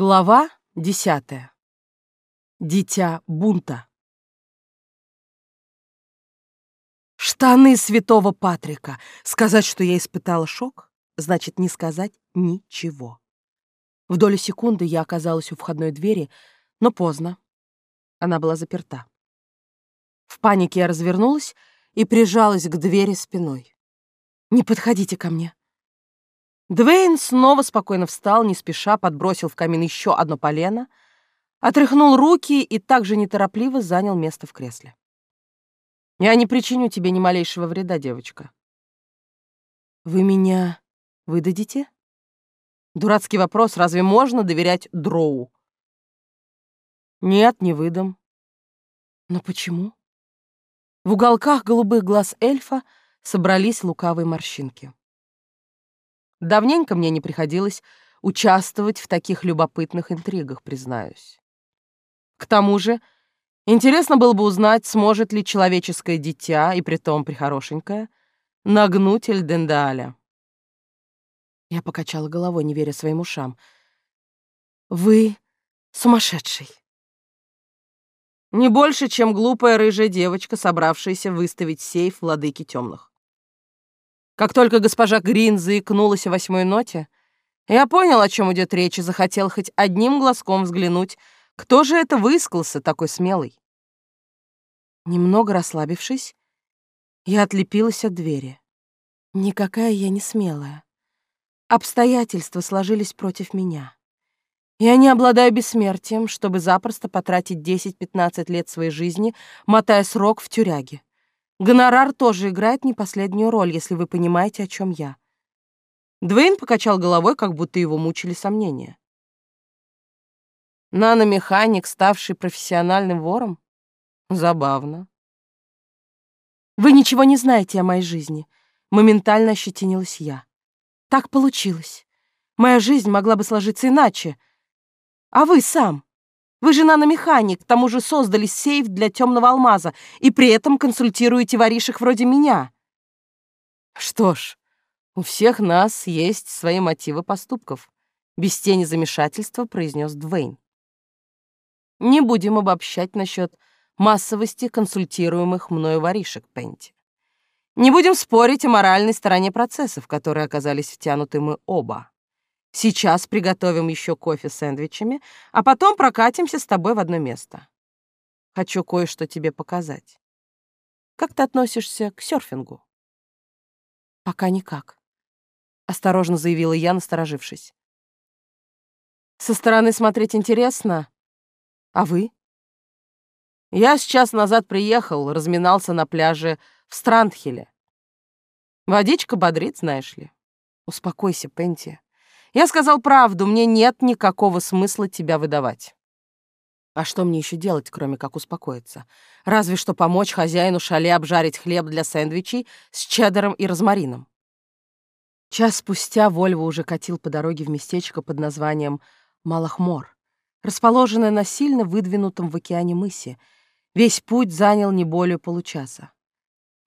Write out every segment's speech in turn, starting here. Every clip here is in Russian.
Глава десятая. Дитя бунта. Штаны святого Патрика. Сказать, что я испытала шок, значит не сказать ничего. В долю секунды я оказалась у входной двери, но поздно. Она была заперта. В панике я развернулась и прижалась к двери спиной. «Не подходите ко мне», Двейн снова спокойно встал, не спеша подбросил в камин еще одно полено, отряхнул руки и также неторопливо занял место в кресле. «Я не причиню тебе ни малейшего вреда, девочка». «Вы меня выдадите?» Дурацкий вопрос, разве можно доверять Дроу? «Нет, не выдам». «Но почему?» В уголках голубых глаз эльфа собрались лукавые морщинки. Давненько мне не приходилось участвовать в таких любопытных интригах, признаюсь. К тому же, интересно было бы узнать, сможет ли человеческое дитя, и притом прихорошенькое, нагнуть Эльдендаля. Я покачала головой, не веря своим ушам. «Вы сумасшедший!» Не больше, чем глупая рыжая девочка, собравшаяся выставить сейф владыки темных. Как только госпожа Грин заикнулась о восьмой ноте, я понял, о чем идет речь, и захотел хоть одним глазком взглянуть, кто же это выискался такой смелый. Немного расслабившись, я отлепилась от двери. Никакая я не смелая. Обстоятельства сложились против меня. Я не обладаю бессмертием, чтобы запросто потратить 10-15 лет своей жизни, мотая срок в тюряге. Гонорар тоже играет не последнюю роль, если вы понимаете, о чем я. Двейн покачал головой, как будто его мучили сомнения. Наномеханик, ставший профессиональным вором? Забавно. Вы ничего не знаете о моей жизни. Моментально ощетинилась я. Так получилось. Моя жизнь могла бы сложиться иначе. А вы сам? Вы же наномеханик, к тому же создали сейф для темного алмаза и при этом консультируете воришек вроде меня. Что ж, у всех нас есть свои мотивы поступков, без тени замешательства произнес Двейн. Не будем обобщать насчет массовости консультируемых мною воришек, Пенти. Не будем спорить о моральной стороне процессов, в которые оказались втянуты мы оба. Сейчас приготовим еще кофе с сэндвичами, а потом прокатимся с тобой в одно место. Хочу кое-что тебе показать. Как ты относишься к серфингу? Пока никак, осторожно заявила я, насторожившись. Со стороны смотреть интересно. А вы? Я сейчас назад приехал, разминался на пляже в Страндхилле. Водичка бодрит, знаешь ли. Успокойся, Пенти. Я сказал правду, мне нет никакого смысла тебя выдавать. А что мне еще делать, кроме как успокоиться? Разве что помочь хозяину шале обжарить хлеб для сэндвичей с чеддером и розмарином. Час спустя Вольво уже катил по дороге в местечко под названием Малахмор, расположенное на сильно выдвинутом в океане мысе. Весь путь занял не более получаса.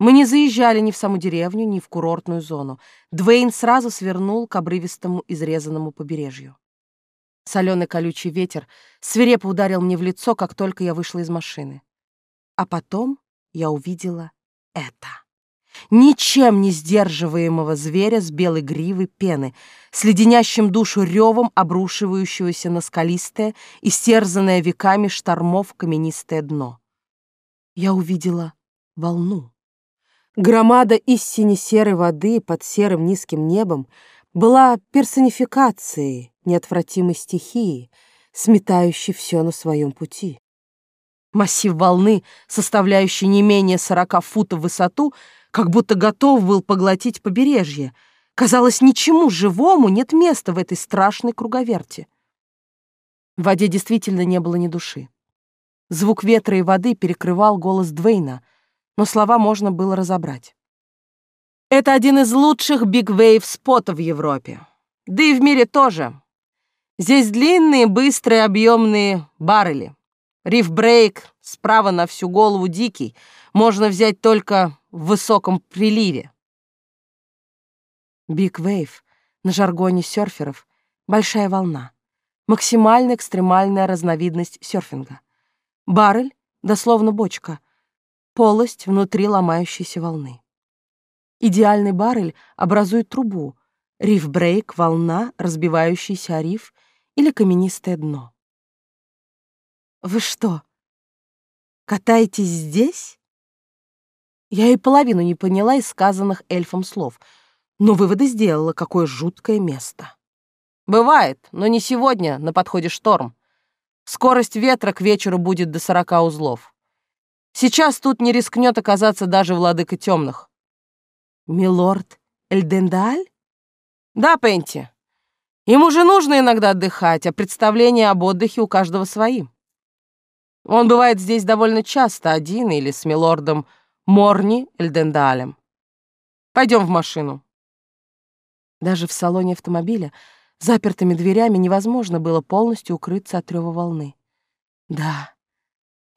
Мы не заезжали ни в саму деревню, ни в курортную зону. Двейн сразу свернул к обрывистому изрезанному побережью. Соленый колючий ветер свирепо ударил мне в лицо, как только я вышла из машины. А потом я увидела это. Ничем не сдерживаемого зверя с белой гривой пены, с леденящим душу ревом обрушивающегося на скалистое, истерзанное веками штормов каменистое дно. Я увидела волну. Громада из сине-серой воды под серым низким небом была персонификацией неотвратимой стихии, сметающей все на своем пути. Массив волны, составляющий не менее сорока футов в высоту, как будто готов был поглотить побережье. Казалось, ничему живому нет места в этой страшной круговерти. В воде действительно не было ни души. Звук ветра и воды перекрывал голос Двейна, но слова можно было разобрать. Это один из лучших биг-вейв-спотов в Европе. Да и в мире тоже. Здесь длинные, быстрые, объемные баррели. Риф-брейк справа на всю голову дикий. Можно взять только в высоком приливе. Big wave на жаргоне серферов — большая волна. Максимально экстремальная разновидность серфинга. Barrel, дословно бочка, полость внутри ломающейся волны. Идеальный barrel образует трубу, reef break — волна, разбивающийся о риф или каменистое дно. «Вы что, катаетесь здесь?» Я и половину не поняла из сказанных эльфом слов, но выводы сделала, какое жуткое место. «Бывает, но не сегодня, на подходе шторм. Скорость ветра к вечеру будет до сорока узлов. Сейчас тут не рискнет оказаться даже владыка темных». «Милорд Эльдендаль?» «Да, Пенти. Ему же нужно иногда отдыхать, а представления об отдыхе у каждого свои. Он бывает здесь довольно часто, один или с милордом Морни Эльдендалем. Пойдем в машину». Даже в салоне автомобиля запертыми дверями невозможно было полностью укрыться от рева волны. Да,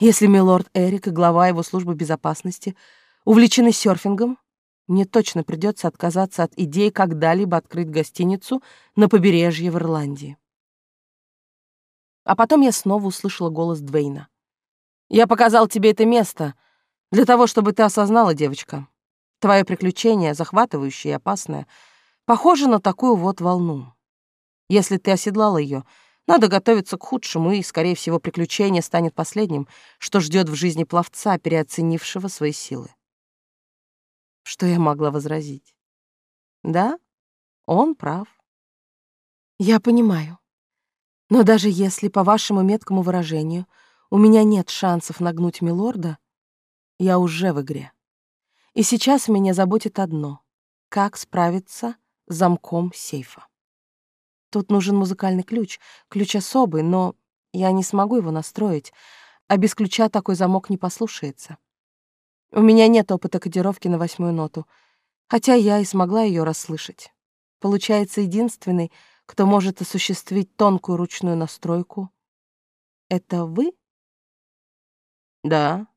если милорд Эрик и глава его службы безопасности увлечены серфингом, мне точно придется отказаться от идеи когда-либо открыть гостиницу на побережье в Ирландии. А потом я снова услышала голос Двейна. «Я показал тебе это место для того, чтобы ты осознала, девочка. Твое приключение, захватывающее и опасное, похоже на такую вот волну. Если ты оседлала ее, надо готовиться к худшему, и, скорее всего, приключение станет последним, что ждет в жизни пловца, переоценившего свои силы. Что я могла возразить? Да, он прав. Я понимаю. Но даже если, по вашему меткому выражению, у меня нет шансов нагнуть милорда, я уже в игре. И сейчас меня заботит одно — как справиться с замком сейфа. Тут нужен музыкальный ключ, ключ особый, но я не смогу его настроить, а без ключа такой замок не послушается. У меня нет опыта кодировки на восьмую ноту, хотя я и смогла ее расслышать. Получается, единственный, кто может осуществить тонкую ручную настройку, — это вы? Да,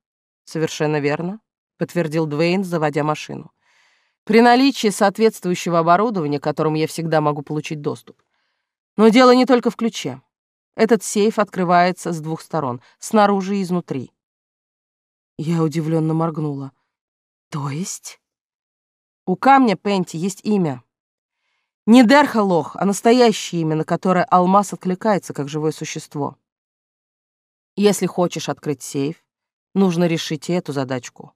совершенно верно, — подтвердил Двейн, заводя машину. При наличии соответствующего оборудования, к которому я всегда могу получить доступ. Но дело не только в ключе. Этот сейф открывается с двух сторон, снаружи и изнутри. Я удивленно моргнула. То есть? У камня Пенти есть имя. Не Дерхалох, а настоящее имя, на которое алмаз откликается как живое существо. Если хочешь открыть сейф, нужно решить эту задачку.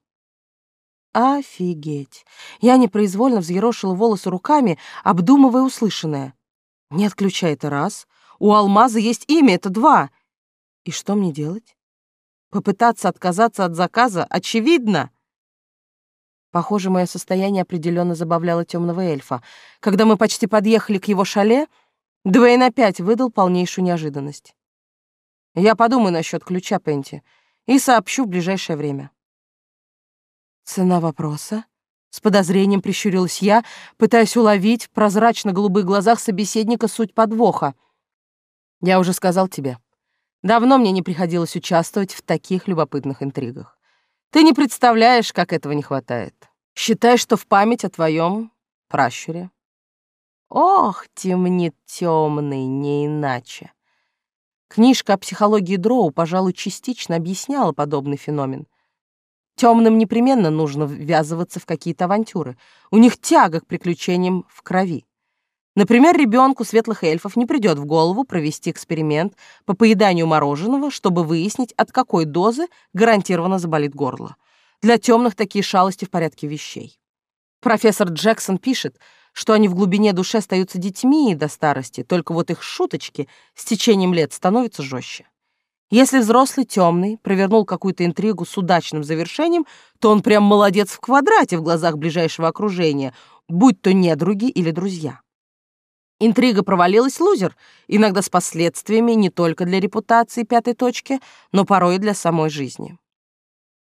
Офигеть. Я непроизвольно взъерошила волосы руками, обдумывая услышанное. Нет ключа — это раз. У алмаза есть имя — это два. И что мне делать? Попытаться отказаться от заказа очевидно. Похоже, мое состояние определенно забавляло темного эльфа. Когда мы почти подъехали к его шале, Двейн опять выдал полнейшую неожиданность. Я подумаю насчет ключа, Пенти, и сообщу в ближайшее время. Цена вопроса? С подозрением прищурилась я, пытаясь уловить в прозрачно-голубых глазах собеседника суть подвоха. Я уже сказал тебе, Давно мне не приходилось участвовать в таких любопытных интригах. Ты не представляешь, как этого не хватает. Считай, что в память о твоем пращуре. Ох, темнит темный, не иначе. Книжка о психологии Дроу, пожалуй, частично объясняла подобный феномен. Темным непременно нужно ввязываться в какие-то авантюры. У них тяга к приключениям в крови. Например, ребенку светлых эльфов не придет в голову провести эксперимент по поеданию мороженого, чтобы выяснить, от какой дозы гарантированно заболит горло. Для темных такие шалости в порядке вещей. Профессор Джексон пишет, что они в глубине души остаются детьми до старости, только вот их шуточки с течением лет становятся жестче. Если взрослый темный провернул какую-то интригу с удачным завершением, то он прям молодец в квадрате в глазах ближайшего окружения, будь то недруги или друзья. Интрига провалилась лузер, иногда с последствиями не только для репутации пятой точки, но порой и для самой жизни.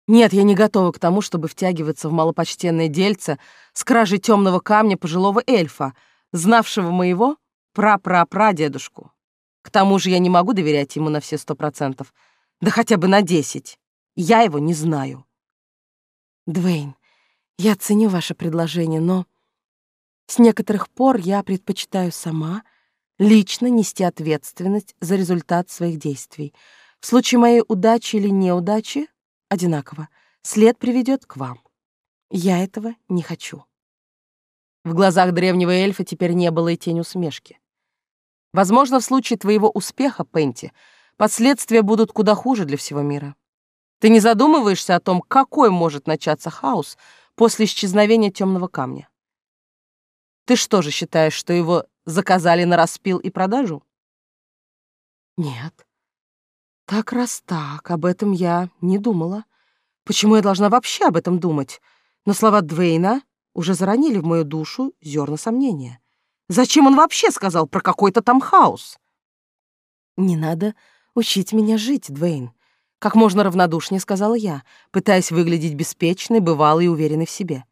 Нет, я не готова к тому, чтобы втягиваться в малопочтенное дельце с кражей темного камня пожилого эльфа, знавшего моего пра-пра-пра-дедушку. К тому же я не могу доверять ему на все сто процентов, да хотя бы на десять. Я его не знаю. Двейн, я ценю ваше предложение, но с некоторых пор я предпочитаю сама лично нести ответственность за результат своих действий. В случае моей удачи или неудачи — одинаково. След приведет к вам. Я этого не хочу. В глазах древнего эльфа теперь не было и тени усмешки. Возможно, в случае твоего успеха, Пенти, последствия будут куда хуже для всего мира. Ты не задумываешься о том, какой может начаться хаос после исчезновения темного камня? Ты что же считаешь, что его заказали на распил и продажу? Нет. Так раз так, об этом я не думала. Почему я должна вообще об этом думать? Но слова Двейна уже заронили в мою душу зерна сомнения. Зачем он вообще сказал про какой-то там хаос? Не надо учить меня жить, Двейн. Как можно равнодушнее сказала я, пытаясь выглядеть беспечной, бывалой и уверенной в себе.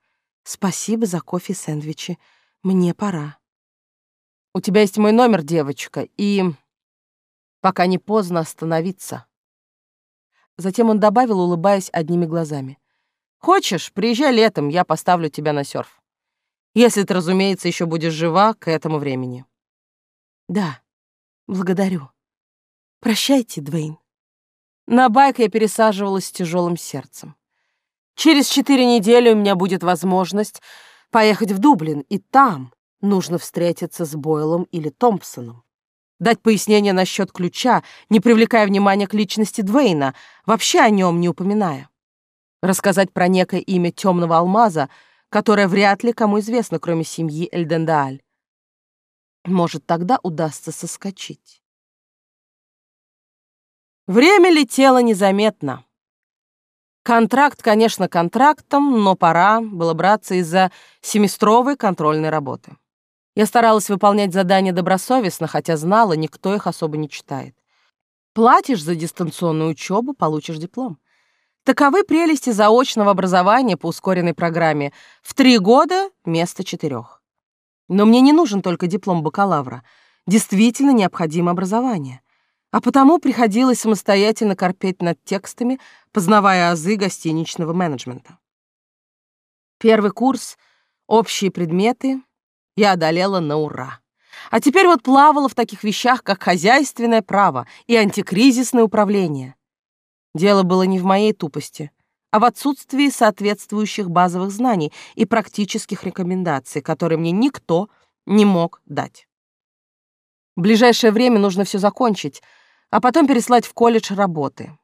Спасибо за кофе и сэндвичи. Мне пора. У тебя есть мой номер, девочка, и... Пока не поздно остановиться. Затем он добавил, улыбаясь одними глазами. Хочешь, приезжай летом, я поставлю тебя на серф. Если ты, разумеется, еще будешь жива к этому времени. Да, благодарю. Прощайте, Двейн. На байк я пересаживалась с тяжелым сердцем. Через четыре недели у меня будет возможность поехать в Дублин, и там нужно встретиться с Бойлом или Томпсоном. Дать пояснение насчет ключа, не привлекая внимания к личности Двейна, вообще о нем не упоминая. Рассказать про некое имя темного алмаза, которое вряд ли кому известно, кроме семьи Эльдендааль. Может, тогда удастся соскочить. Время летело незаметно. Контракт, конечно, контрактом, но пора было браться из-за семестровой контрольной работы. Я старалась выполнять задания добросовестно, хотя знала, никто их особо не читает. Платишь за дистанционную учебу, получишь диплом. Таковы прелести заочного образования по ускоренной программе. В три года вместо четырех. Но мне не нужен только диплом бакалавра. Действительно необходимо образование а потому приходилось самостоятельно корпеть над текстами, познавая азы гостиничного менеджмента. Первый курс «Общие предметы» я одолела на ура. А теперь вот плавала в таких вещах, как хозяйственное право и антикризисное управление. Дело было не в моей тупости, а в отсутствии соответствующих базовых знаний и практических рекомендаций, которые мне никто не мог дать. В ближайшее время нужно все закончить — а потом переслать в колледж работы.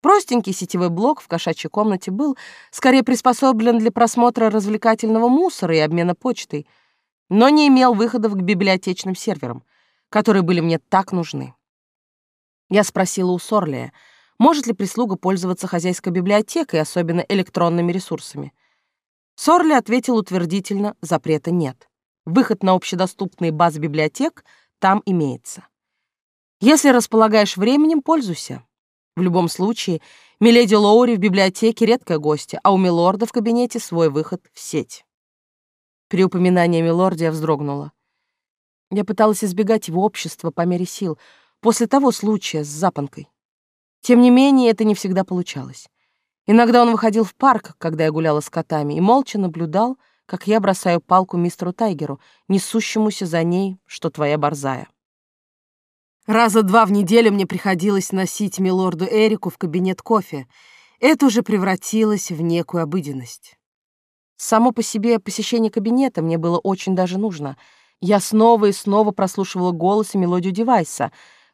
Простенький сетевой блок в кошачьей комнате был скорее приспособлен для просмотра развлекательного мусора и обмена почтой, но не имел выходов к библиотечным серверам, которые были мне так нужны. Я спросила у Сорлия, может ли прислуга пользоваться хозяйской библиотекой, особенно электронными ресурсами. Сорли ответил утвердительно, запрета нет. Выход на общедоступные базы библиотек там имеется. Если располагаешь временем, пользуйся. В любом случае, миледи Лоури в библиотеке редкая гостья, а у милорда в кабинете свой выход в сеть. При упоминании милорда я вздрогнула. Я пыталась избегать его общества по мере сил, после того случая с запонкой. Тем не менее, это не всегда получалось. Иногда он выходил в парк, когда я гуляла с котами, и молча наблюдал, как я бросаю палку мистеру Тайгеру, несущемуся за ней, что твоя борзая. Раза два в неделю мне приходилось носить милорду Эрику в кабинет кофе. Это уже превратилось в некую обыденность. Само по себе посещение кабинета мне было очень даже нужно. Я снова и снова прослушивала голос и мелодию девайса,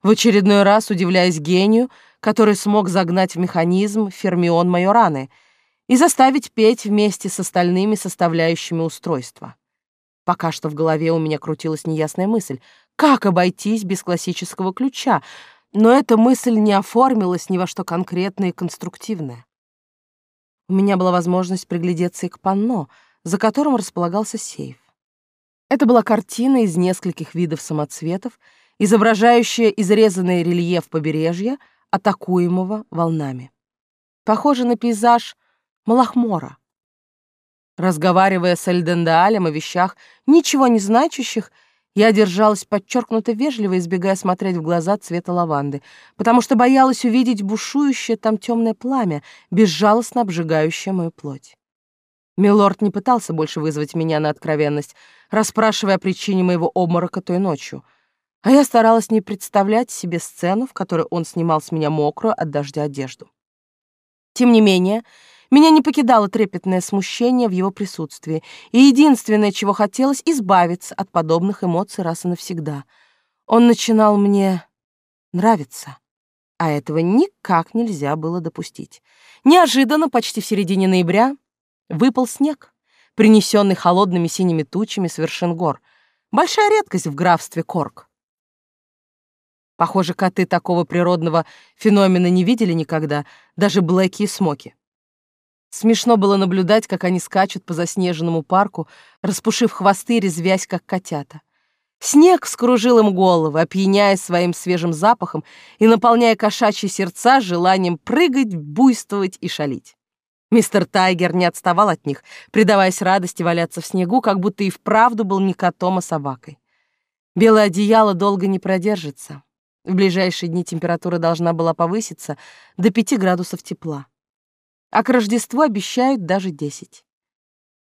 в очередной раз удивляясь гению, который смог загнать в механизм фермион Майораны и заставить петь вместе с остальными составляющими устройства. Пока что в голове у меня крутилась неясная мысль, как обойтись без классического ключа, но эта мысль не оформилась ни во что конкретное и конструктивное. У меня была возможность приглядеться и к панно, за которым располагался сейф. Это была картина из нескольких видов самоцветов, изображающая изрезанный рельеф побережья, атакуемого волнами. Похоже на пейзаж Малахмора. Разговаривая с Эльдендаалем о вещах, ничего не значащих, я держалась подчеркнуто вежливо, избегая смотреть в глаза цвета лаванды, потому что боялась увидеть бушующее там темное пламя, безжалостно обжигающее мою плоть. Милорд не пытался больше вызвать меня на откровенность, расспрашивая о причине моего обморока той ночью. А я старалась не представлять себе сцену, в которой он снимал с меня мокрую от дождя одежду. Тем не менее, меня не покидало трепетное смущение в его присутствии, и единственное, чего хотелось, избавиться от подобных эмоций раз и навсегда. Он начинал мне нравиться, а этого никак нельзя было допустить. Неожиданно, почти в середине ноября, выпал снег, принесенный холодными синими тучами с вершин гор. Большая редкость в графстве Корк. Похоже, коты такого природного феномена не видели никогда, даже Блэки и Смоки. Смешно было наблюдать, как они скачут по заснеженному парку, распушив хвосты, резвясь, как котята. Снег вскружил им головы, опьяняя своим свежим запахом и наполняя кошачьи сердца желанием прыгать, буйствовать и шалить. Мистер Тайгер не отставал от них, предаваясь радости валяться в снегу, как будто и вправду был не котом, а собакой. Белое одеяло долго не продержится. В ближайшие дни температура должна была повыситься до 5 градусов тепла а к Рождеству обещают даже десять.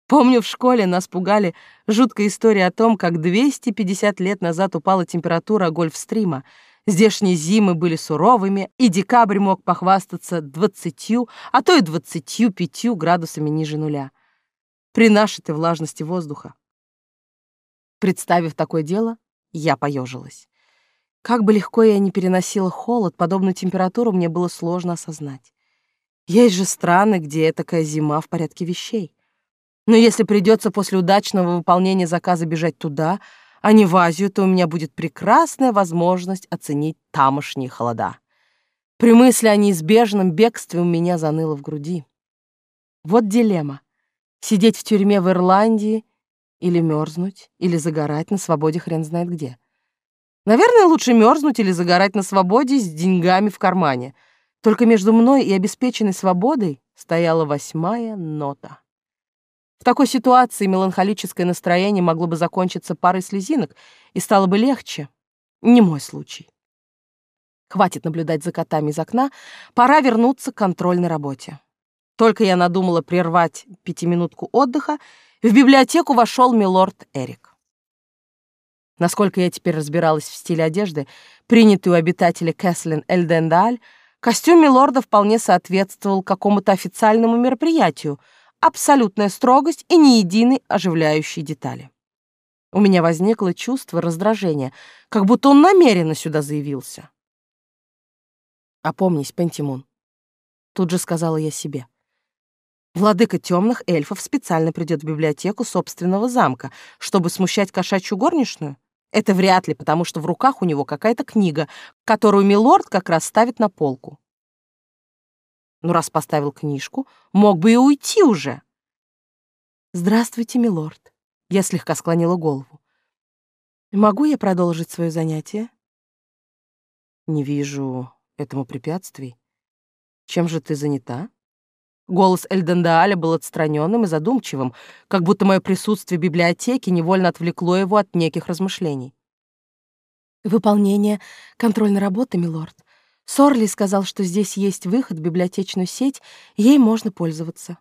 Помню, в школе нас пугали жуткая история о том, как 250 лет назад упала температура Гольфстрима. Здешние зимы были суровыми, и декабрь мог похвастаться двадцатью, а то и двадцатью пятью градусами ниже нуля. При нашей-то влажности воздуха. Представив такое дело, я поежилась. Как бы легко я не переносила холод, подобную температуру мне было сложно осознать. Есть же страны, где такая зима в порядке вещей. Но если придется после удачного выполнения заказа бежать туда, а не в Азию, то у меня будет прекрасная возможность оценить тамошние холода. При мысли о неизбежном бегстве у меня заныло в груди. Вот дилемма. Сидеть в тюрьме в Ирландии или мерзнуть, или загорать на свободе хрен знает где. Наверное, лучше мерзнуть или загорать на свободе с деньгами в кармане — только между мной и обеспеченной свободой стояла восьмая нота. В такой ситуации меланхолическое настроение могло бы закончиться парой слезинок и стало бы легче. Не мой случай. Хватит наблюдать за котами из окна, пора вернуться к контрольной работе. Только я надумала прервать пятиминутку отдыха, в библиотеку вошел милорд Эрик. Насколько я теперь разбиралась в стиле одежды, принятый у обитателей Кэслин Эльдендаль, Костюм милорда вполне соответствовал какому-то официальному мероприятию, абсолютная строгость и ни единой оживляющей детали. У меня возникло чувство раздражения, как будто он намеренно сюда заявился. «Опомнись, Пентимун», — тут же сказала я себе. Владыка темных эльфов специально придет в библиотеку собственного замка, чтобы смущать кошачью горничную? Это вряд ли, потому что в руках у него какая-то книга, которую милорд как раз ставит на полку. Ну, раз поставил книжку, мог бы и уйти уже. «Здравствуйте, милорд». Я слегка склонила голову. «Могу я продолжить свое занятие?» «Не вижу этому препятствий. Чем же ты занята?» Голос Эльдендааля был отстраненным и задумчивым, как будто мое присутствие в библиотеке невольно отвлекло его от неких размышлений. «Выполнение контрольной работы, милорд. Сорли сказал, что здесь есть выход в библиотечную сеть, ей можно пользоваться».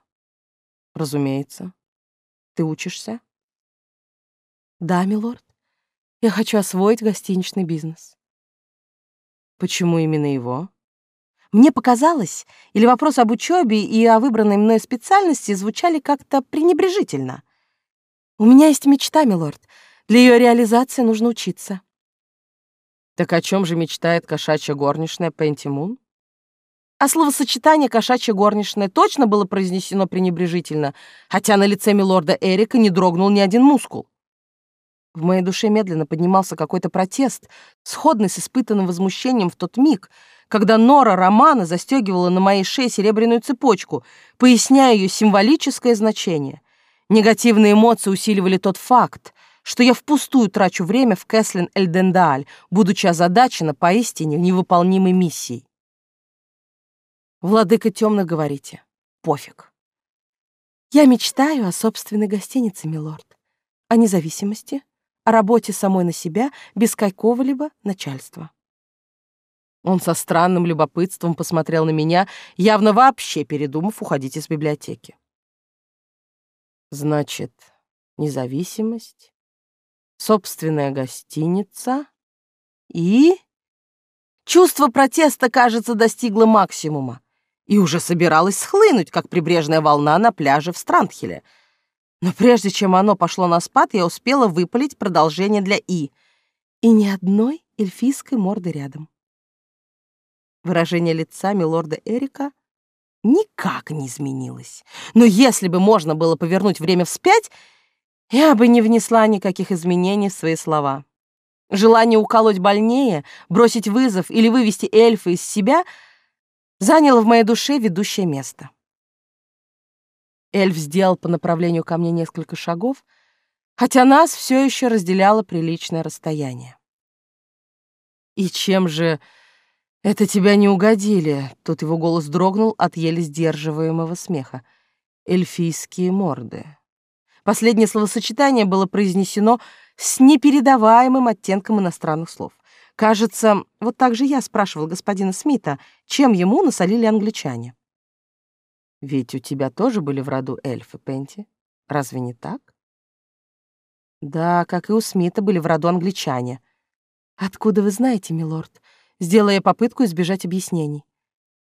«Разумеется. Ты учишься?» «Да, милорд. Я хочу освоить гостиничный бизнес». «Почему именно его?» Мне показалось, или вопрос об учебе и о выбранной мной специальности звучали как-то пренебрежительно. У меня есть мечта, милорд. Для ее реализации нужно учиться. Так о чем же мечтает кошачья горничная Пентимун? А словосочетание «кошачья горничная» точно было произнесено пренебрежительно, хотя на лице милорда Эрика не дрогнул ни один мускул. В моей душе медленно поднимался какой-то протест, сходный с испытанным возмущением в тот миг, когда Нора Романа застегивала на моей шее серебряную цепочку, поясняя ее символическое значение. Негативные эмоции усиливали тот факт, что я впустую трачу время в Кэслин Эльдендааль, будучи озадачена поистине невыполнимой миссией. Владыка темно говорите. Пофиг. Я мечтаю о собственной гостинице, милорд, о независимости, о работе самой на себя без какого-либо начальства. Он со странным любопытством посмотрел на меня, явно вообще передумав уходить из библиотеки. Значит, независимость, собственная гостиница. И... Чувство протеста, кажется, достигло максимума и уже собиралось схлынуть, как прибрежная волна на пляже в Страндхеле. Но прежде чем оно пошло на спад, я успела выпалить продолжение для «и». И ни одной эльфийской морды рядом. Выражение лица милорда Эрика никак не изменилось. Но если бы можно было повернуть время вспять, я бы не внесла никаких изменений в свои слова. Желание уколоть больнее, бросить вызов или вывести эльфа из себя заняло в моей душе ведущее место. Эльф сделал по направлению ко мне несколько шагов, хотя нас все еще разделяло приличное расстояние. «И чем же это тебя не угодили?» Тут его голос дрогнул от еле сдерживаемого смеха. «Эльфийские морды». Последнее словосочетание было произнесено с непередаваемым оттенком иностранных слов. Кажется, вот так же я спрашивал господина Смита, чем ему насолили англичане. Ведь у тебя тоже были в роду эльфы, Пенти. Разве не так? Да, как и у Смита были в роду англичане. Откуда вы знаете, милорд? Сделая попытку избежать объяснений.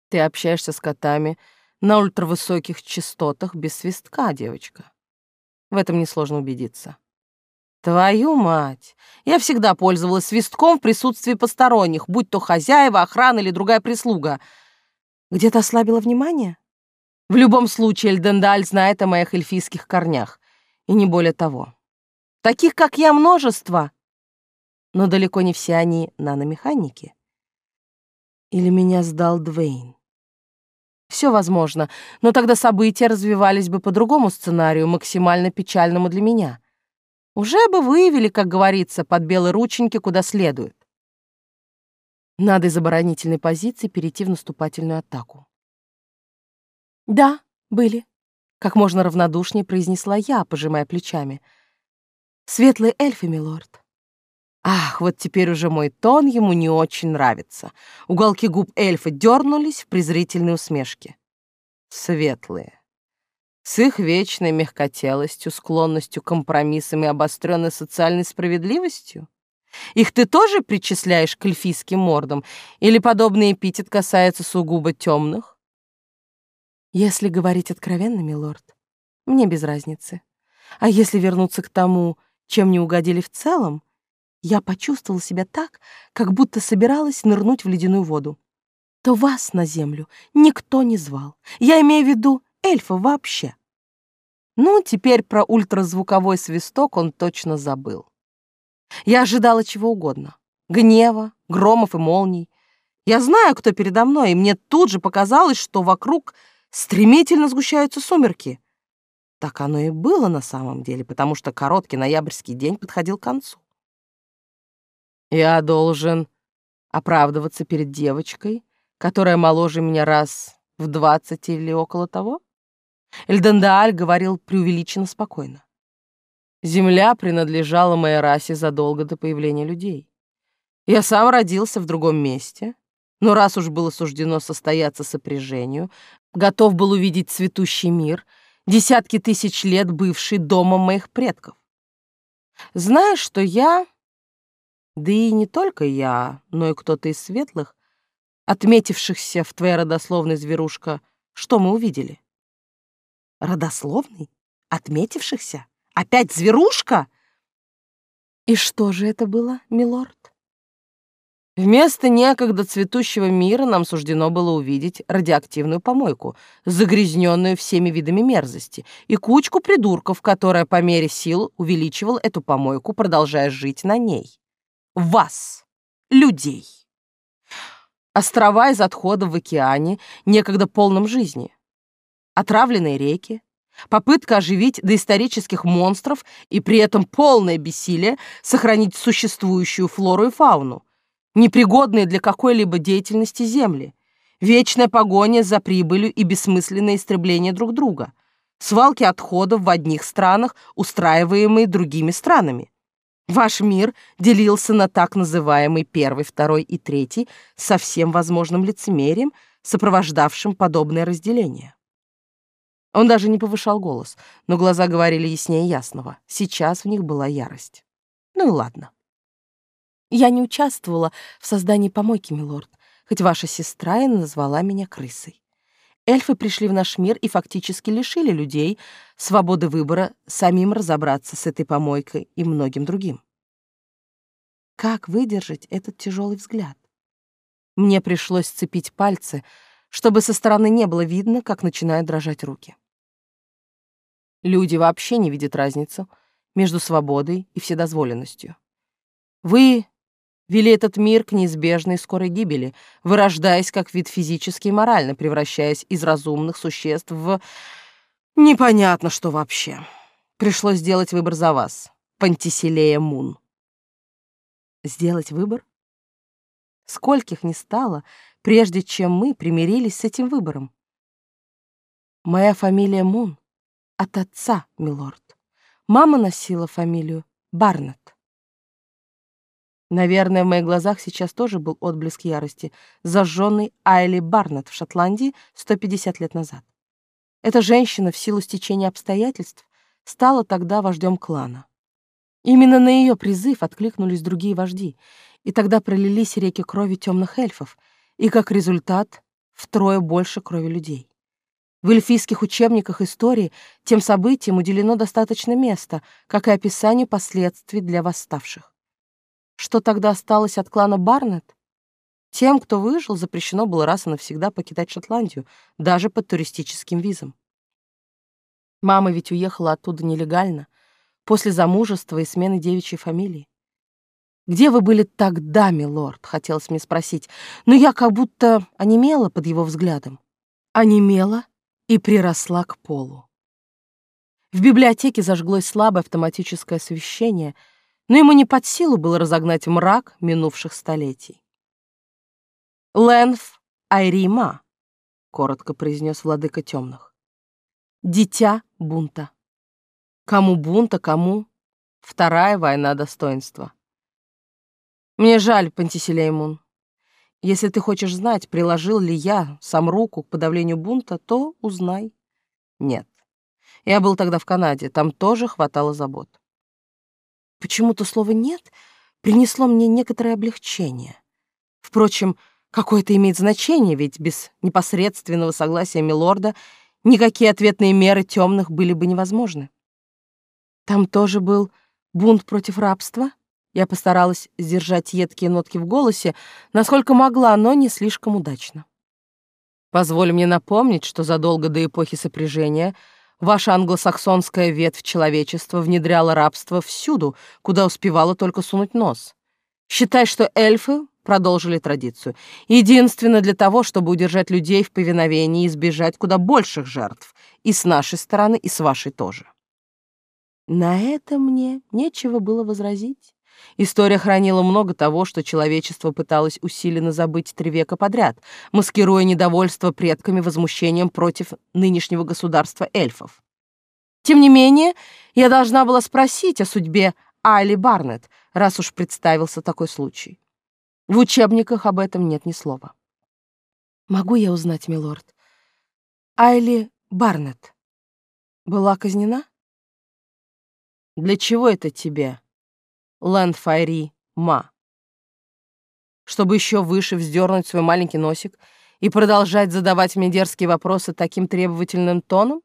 Ты общаешься с котами на ультравысоких частотах без свистка, девочка. В этом несложно убедиться. Твою мать! Я всегда пользовалась свистком в присутствии посторонних, будь то хозяева, охрана или другая прислуга. Где-то ослабила внимание? В любом случае, Эльдендаль знает о моих эльфийских корнях, и не более того. Таких, как я, множество, но далеко не все они наномеханики. Или меня сдал Двейн? Все возможно, но тогда события развивались бы по другому сценарию, максимально печальному для меня. Уже бы выявили, как говорится, под белые рученьки куда следует. Надо из оборонительной позиции перейти в наступательную атаку. «Да, были», — как можно равнодушнее произнесла я, пожимая плечами. «Светлые эльфы, милорд». Ах, вот теперь уже мой тон ему не очень нравится. Уголки губ эльфа дернулись в презрительной усмешке. Светлые. С их вечной мягкотелостью, склонностью к компромиссам и обостренной социальной справедливостью? Их ты тоже причисляешь к эльфийским мордам? Или подобный эпитет касается сугубо темных? Если говорить откровенно, милорд, мне без разницы. А если вернуться к тому, чем не угодили в целом, я почувствовала себя так, как будто собиралась нырнуть в ледяную воду. То вас на землю никто не звал. Я имею в виду эльфа вообще. Ну, теперь про ультразвуковой свисток он точно забыл. Я ожидала чего угодно. Гнева, громов и молний. Я знаю, кто передо мной, и мне тут же показалось, что вокруг стремительно сгущаются сумерки. Так оно и было на самом деле, потому что короткий ноябрьский день подходил к концу. Я должен оправдываться перед девочкой, которая моложе меня раз в двадцать или около того? Эльдендааль говорил преувеличенно спокойно. Земля принадлежала моей расе задолго до появления людей. Я сам родился в другом месте, но раз уж было суждено состояться сопряжению, готов был увидеть цветущий мир, десятки тысяч лет бывший домом моих предков. Знаешь, что я, да и не только я, но и кто-то из светлых, отметившихся в твоей родословной зверушка, что мы увидели? Родословный? Отметившихся? Опять зверушка? И что же это было, милорд? Вместо некогда цветущего мира нам суждено было увидеть радиоактивную помойку, загрязненную всеми видами мерзости, и кучку придурков, которая по мере сил увеличивала эту помойку, продолжая жить на ней. Вас, людей. Острова из отходов в океане, некогда полном жизни. Отравленные реки, попытка оживить доисторических монстров и при этом полное бессилие сохранить существующую флору и фауну, непригодные для какой-либо деятельности земли, вечная погоня за прибылью и бессмысленное истребление друг друга, свалки отходов в одних странах, устраиваемые другими странами. Ваш мир делился на так называемый первый, второй и третий со всем возможным лицемерием, сопровождавшим подобное разделение. Он даже не повышал голос, но глаза говорили яснее ясного. Сейчас в них была ярость. Ну и ладно. Я не участвовала в создании помойки, милорд, хоть ваша сестра и назвала меня крысой. Эльфы пришли в наш мир и фактически лишили людей свободы выбора самим разобраться с этой помойкой и многим другим. Как выдержать этот тяжелый взгляд? Мне пришлось сцепить пальцы, чтобы со стороны не было видно, как начинают дрожать руки. Люди вообще не видят разницу между свободой и вседозволенностью. Вы вели этот мир к неизбежной скорой гибели, вырождаясь как вид физически и морально, превращаясь из разумных существ в... Непонятно, что вообще. Пришлось сделать выбор за вас, Пантиселея Мун. Сделать выбор? Скольких не стало, прежде чем мы примирились с этим выбором? Моя фамилия Мун от отца, милорд. Мама носила фамилию Барнетт. Наверное, в моих глазах сейчас тоже был отблеск ярости, зажженный Айли Барнетт в Шотландии 150 лет назад. Эта женщина в силу стечения обстоятельств стала тогда вождем клана. Именно на ее призыв откликнулись другие вожди, и тогда пролились реки крови темных эльфов, и как результат втрое больше крови людей. В эльфийских учебниках истории тем событиям уделено достаточно места, как и описанию последствий для восставших. Что тогда осталось от клана Барнетт? Тем, кто выжил, запрещено было раз и навсегда покидать Шотландию, даже под туристическим визом. Мама ведь уехала оттуда нелегально, после замужества и смены девичьей фамилии. «Где вы были тогда, милорд?» — хотелось мне спросить, но я как будто онемела под его взглядом. Онемела и приросла к полу. В библиотеке зажглось слабое автоматическое освещение — но ему не под силу было разогнать мрак минувших столетий. «Ленф Айрима», — коротко произнес владыка темных. «Дитя бунта. Кому бунта, кому вторая война достоинства. Мне жаль, Пантиселеймун. Если ты хочешь знать, приложил ли я сам руку к подавлению бунта, то узнай. Нет. Я был тогда в Канаде, там тоже хватало забот. Почему-то слово «нет» принесло мне некоторое облегчение. Впрочем, какое это имеет значение, ведь без непосредственного согласия милорда никакие ответные меры темных были бы невозможны. Там тоже был бунт против рабства. Я постаралась сдержать едкие нотки в голосе, насколько могла, но не слишком удачно. Позволь мне напомнить, что задолго до эпохи сопряжения — Ваша англосаксонская ветвь человечества внедряла рабство всюду, куда успевала только сунуть нос. Считай, что эльфы продолжили традицию. Единственно для того, чтобы удержать людей в повиновении и избежать куда больших жертв. И с нашей стороны, и с вашей тоже. На это мне нечего было возразить. История хранила много того, что человечество пыталось усиленно забыть три века подряд, маскируя недовольство предками возмущением против нынешнего государства эльфов. Тем не менее, я должна была спросить о судьбе Айли Барнетт, раз уж представился такой случай. В учебниках об этом нет ни слова. Могу я узнать, милорд? Айли Барнетт была казнена? Для чего это тебе? Ланфайри Ма. Чтобы еще выше вздернуть свой маленький носик и продолжать задавать мне дерзкие вопросы таким требовательным тоном?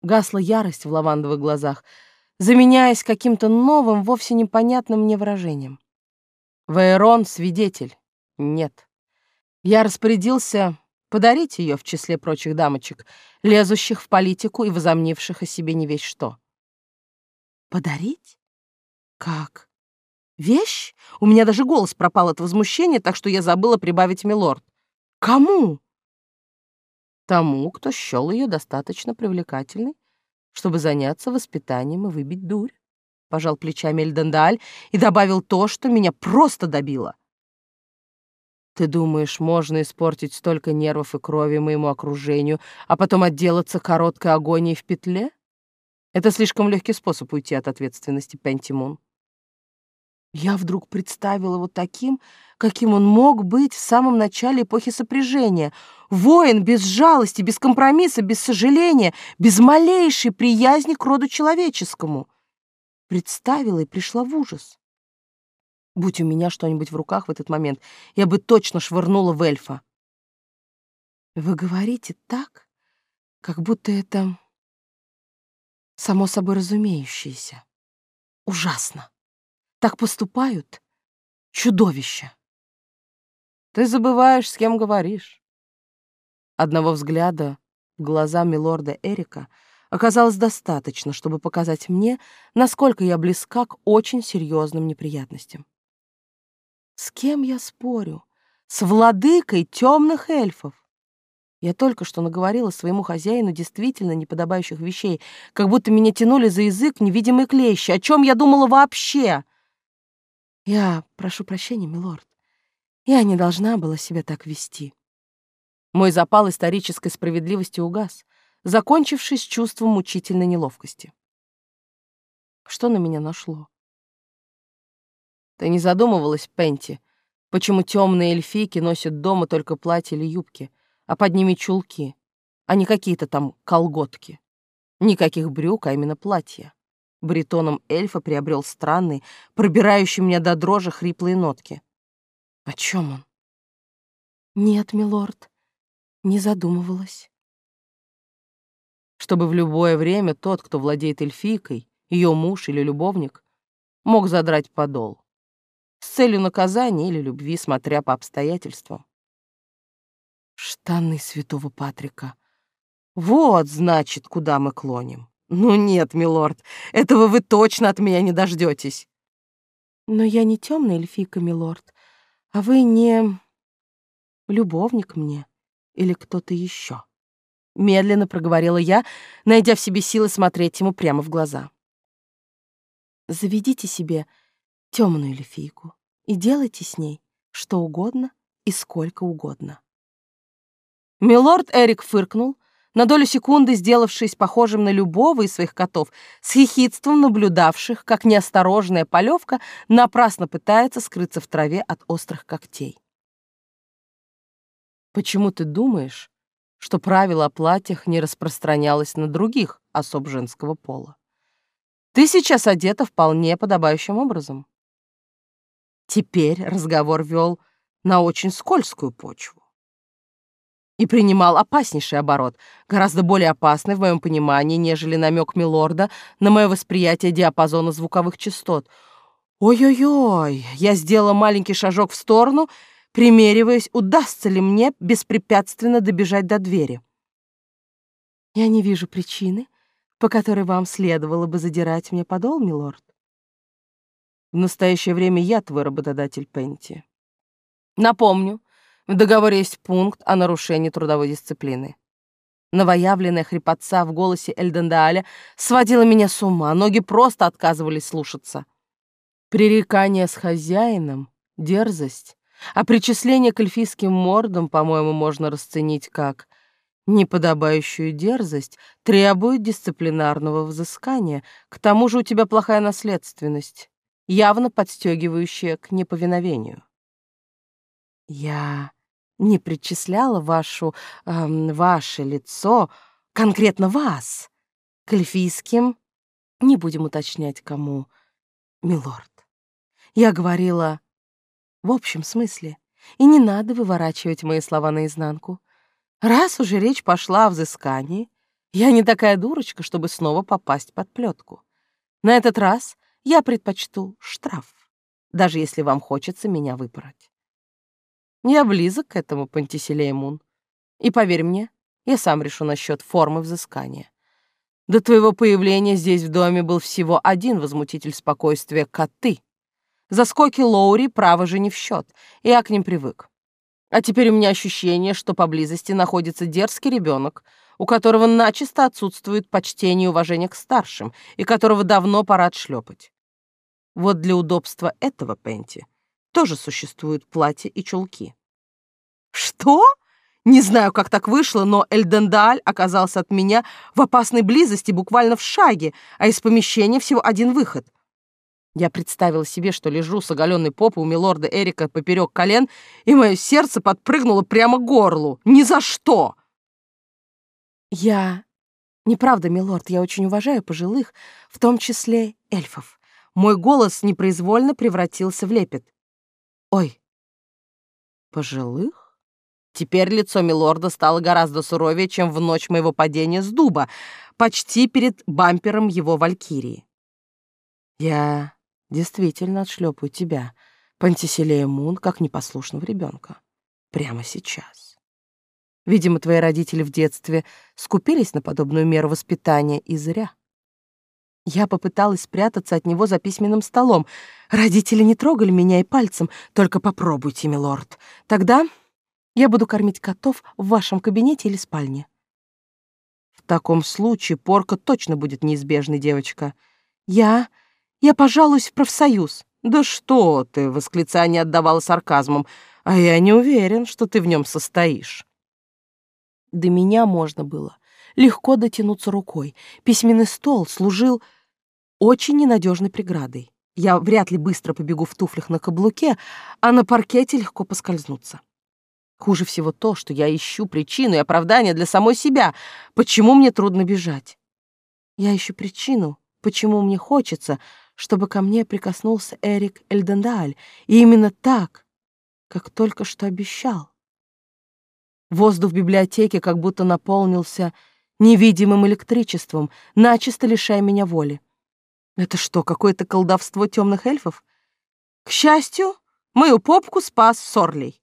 Гасла ярость в лавандовых глазах, заменяясь каким-то новым, вовсе непонятным мне выражением. Вейрон — свидетель. Нет. Я распорядился подарить ее в числе прочих дамочек, лезущих в политику и возомнивших о себе не весь что. Подарить? Как? Вещь? У меня даже голос пропал от возмущения, так что я забыла прибавить милорд. Кому? Тому, кто счел ее достаточно привлекательной, чтобы заняться воспитанием и выбить дурь. Пожал плечами Эльдендаль и добавил то, что меня просто добило. Ты думаешь, можно испортить столько нервов и крови моему окружению, а потом отделаться короткой агонией в петле? Это слишком легкий способ уйти от ответственности, Пентимун. Я вдруг представила его таким, каким он мог быть в самом начале эпохи сопряжения. Воин без жалости, без компромисса, без сожаления, без малейшей приязни к роду человеческому. Представила и пришла в ужас. Будь у меня что-нибудь в руках в этот момент, я бы точно швырнула в эльфа. Вы говорите так, как будто это само собой разумеющееся. Ужасно. Так поступают чудовища. Ты забываешь, с кем говоришь. Одного взгляда в глаза милорда Эрика оказалось достаточно, чтобы показать мне, насколько я близка к очень серьезным неприятностям. С кем я спорю? С владыкой темных эльфов. Я только что наговорила своему хозяину действительно неподобающих вещей, как будто меня тянули за язык невидимые клещи. О чем я думала вообще? Я прошу прощения, милорд. Я не должна была себя так вести. Мой запал исторической справедливости угас, закончившись чувством мучительной неловкости. Что на меня нашло? Ты не задумывалась, Пенти, почему темные эльфийки носят дома только платья или юбки, а под ними чулки, а не какие-то там колготки? Никаких брюк, а именно платья. Бритоном эльфа приобрел странные, пробирающие меня до дрожи хриплые нотки. О чем он? Нет, милорд, не задумывалась. Чтобы в любое время тот, кто владеет эльфийкой, ее муж или любовник, мог задрать подол с целью наказания или любви, смотря по обстоятельствам. Штаны святого Патрика. Вот, значит, куда мы клоним. Ну нет, милорд, этого вы точно от меня не дождетесь. Но я не темная эльфийка, милорд, а вы не любовник мне или кто-то еще. Медленно проговорила я, найдя в себе силы смотреть ему прямо в глаза. Заведите себе темную эльфийку и делайте с ней что угодно и сколько угодно. Милорд Эрик фыркнул, на долю секунды сделавшись похожим на любого из своих котов, с хихидством наблюдавших, как неосторожная полевка напрасно пытается скрыться в траве от острых когтей. «Почему ты думаешь, что правило о платьях не распространялось на других особ женского пола? Ты сейчас одета вполне подобающим образом. Теперь разговор вел на очень скользкую почву. И принимал опаснейший оборот, гораздо более опасный в моем понимании, нежели намек Милорда на мое восприятие диапазона звуковых частот. Ой-ой-ой, я сделала маленький шажок в сторону, примериваясь, удастся ли мне беспрепятственно добежать до двери. Я не вижу причины, по которой вам следовало бы задирать мне подол, милорд. В настоящее время я твой работодатель, Пенти. Напомню, в договоре есть пункт о нарушении трудовой дисциплины. Новоявленная хрипотца в голосе Эльдендаля сводила меня с ума, ноги просто отказывались слушаться. Пререкание с хозяином, дерзость, а причисление к эльфийским мордам, по-моему, можно расценить как неподобающую дерзость, требует дисциплинарного взыскания. К тому же у тебя плохая наследственность явно подстегивающее к неповиновению. Я не причисляла вашу, эм, ваше лицо, конкретно вас, к эльфийским, не будем уточнять кому, милорд. Я говорила в общем смысле, и не надо выворачивать мои слова наизнанку. Раз уже речь пошла о взыскании, я не такая дурочка, чтобы снова попасть под плетку. На этот раз я предпочту штраф, даже если вам хочется меня выпороть. Я близок к этому, Пантиселеймун. И поверь мне, я сам решу насчет формы взыскания. До твоего появления здесь в доме был всего один возмутитель спокойствия — коты. Заскоки Лоури, право же, не в счет, я к ним привык. А теперь у меня ощущение, что поблизости находится дерзкий ребенок, у которого начисто отсутствует почтение и уважение к старшим, и которого давно пора отшлепать. Вот для удобства этого Пенти тоже существуют платья и чулки. Что? Не знаю, как так вышло, но Эльдендаль оказался от меня в опасной близости, буквально в шаге, а из помещения всего один выход. Я представила себе, что лежу с оголенной попой у милорда Эрика поперек колен, и мое сердце подпрыгнуло прямо к горлу. Ни за что! Я... Неправда, милорд, я очень уважаю пожилых, в том числе эльфов. Мой голос непроизвольно превратился в лепет. Ой, пожилых? Теперь лицо милорда стало гораздо суровее, чем в ночь моего падения с дуба, почти перед бампером его валькирии. Я действительно отшлепаю тебя, Пантиселея Мун, как непослушного ребенка. Прямо сейчас. Видимо, твои родители в детстве скупились на подобную меру воспитания и зря. Я попыталась спрятаться от него за письменным столом. Родители не трогали меня и пальцем. Только попробуйте, милорд. Тогда я буду кормить котов в вашем кабинете или спальне. В таком случае порка точно будет неизбежной, девочка. Я... я пожалуюсь в профсоюз. Да что ты, восклицание отдавало сарказмом. А я не уверен, что ты в нем состоишь. До меня можно было легко дотянуться рукой. Письменный стол служил очень ненадежной преградой. Я вряд ли быстро побегу в туфлях на каблуке, а на паркете легко поскользнуться. Хуже всего то, что я ищу причину и оправдание для самой себя, почему мне трудно бежать. Я ищу причину, почему мне хочется, чтобы ко мне прикоснулся Эрик Эльдендаль, и именно так, как только что обещал. Воздух в библиотеке как будто наполнился невидимым электричеством, начисто лишая меня воли. Это что, какое-то колдовство темных эльфов? К счастью, мою попку спас Сорлей.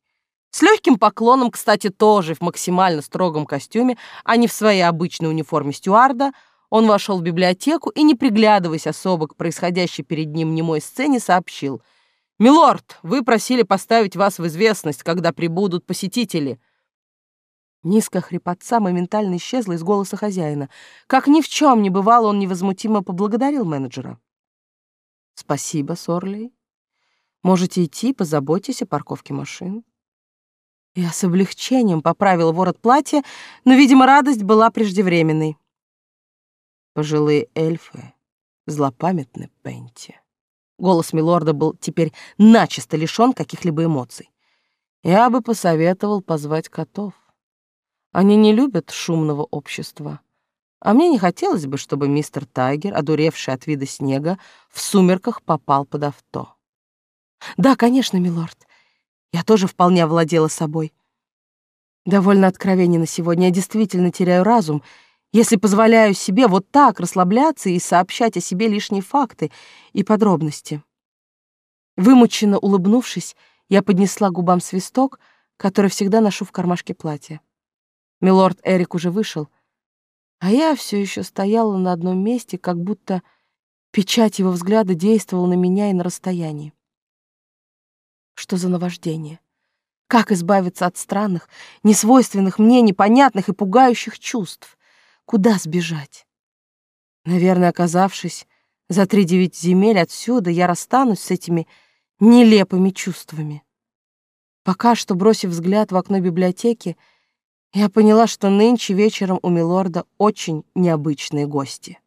С легким поклоном, кстати, тоже в максимально строгом костюме, а не в своей обычной униформе стюарда, он вошел в библиотеку и, не приглядываясь особо к происходящей перед ним немой сцене, сообщил. «Милорд, вы просили поставить вас в известность, когда прибудут посетители». Низкая хрипотца моментально исчезла из голоса хозяина. Как ни в чем не бывало, он невозмутимо поблагодарил менеджера. «Спасибо, Сорлей. Можете идти, позаботьтесь о парковке машин». Я с облегчением поправила ворот платья, но, видимо, радость была преждевременной. Пожилые эльфы злопамятны Пенти. Голос милорда был теперь начисто лишён каких-либо эмоций. Я бы посоветовал позвать котов. Они не любят шумного общества. А мне не хотелось бы, чтобы мистер Тайгер, одуревший от вида снега, в сумерках попал под авто. Да, конечно, милорд. Я тоже вполне овладела собой. Довольно откровение на сегодня. Я действительно теряю разум, если позволяю себе вот так расслабляться и сообщать о себе лишние факты и подробности. Вымученно улыбнувшись, я поднесла губам свисток, который всегда ношу в кармашке платья. Милорд Эрик уже вышел, а я все еще стояла на одном месте, как будто печать его взгляда действовала на меня и на расстоянии. Что за наваждение? Как избавиться от странных, несвойственных мне, непонятных и пугающих чувств? Куда сбежать? Наверное, оказавшись за три девять земель отсюда, я расстанусь с этими нелепыми чувствами. Пока что, бросив взгляд в окно библиотеки, я поняла, что нынче вечером у милорда очень необычные гости.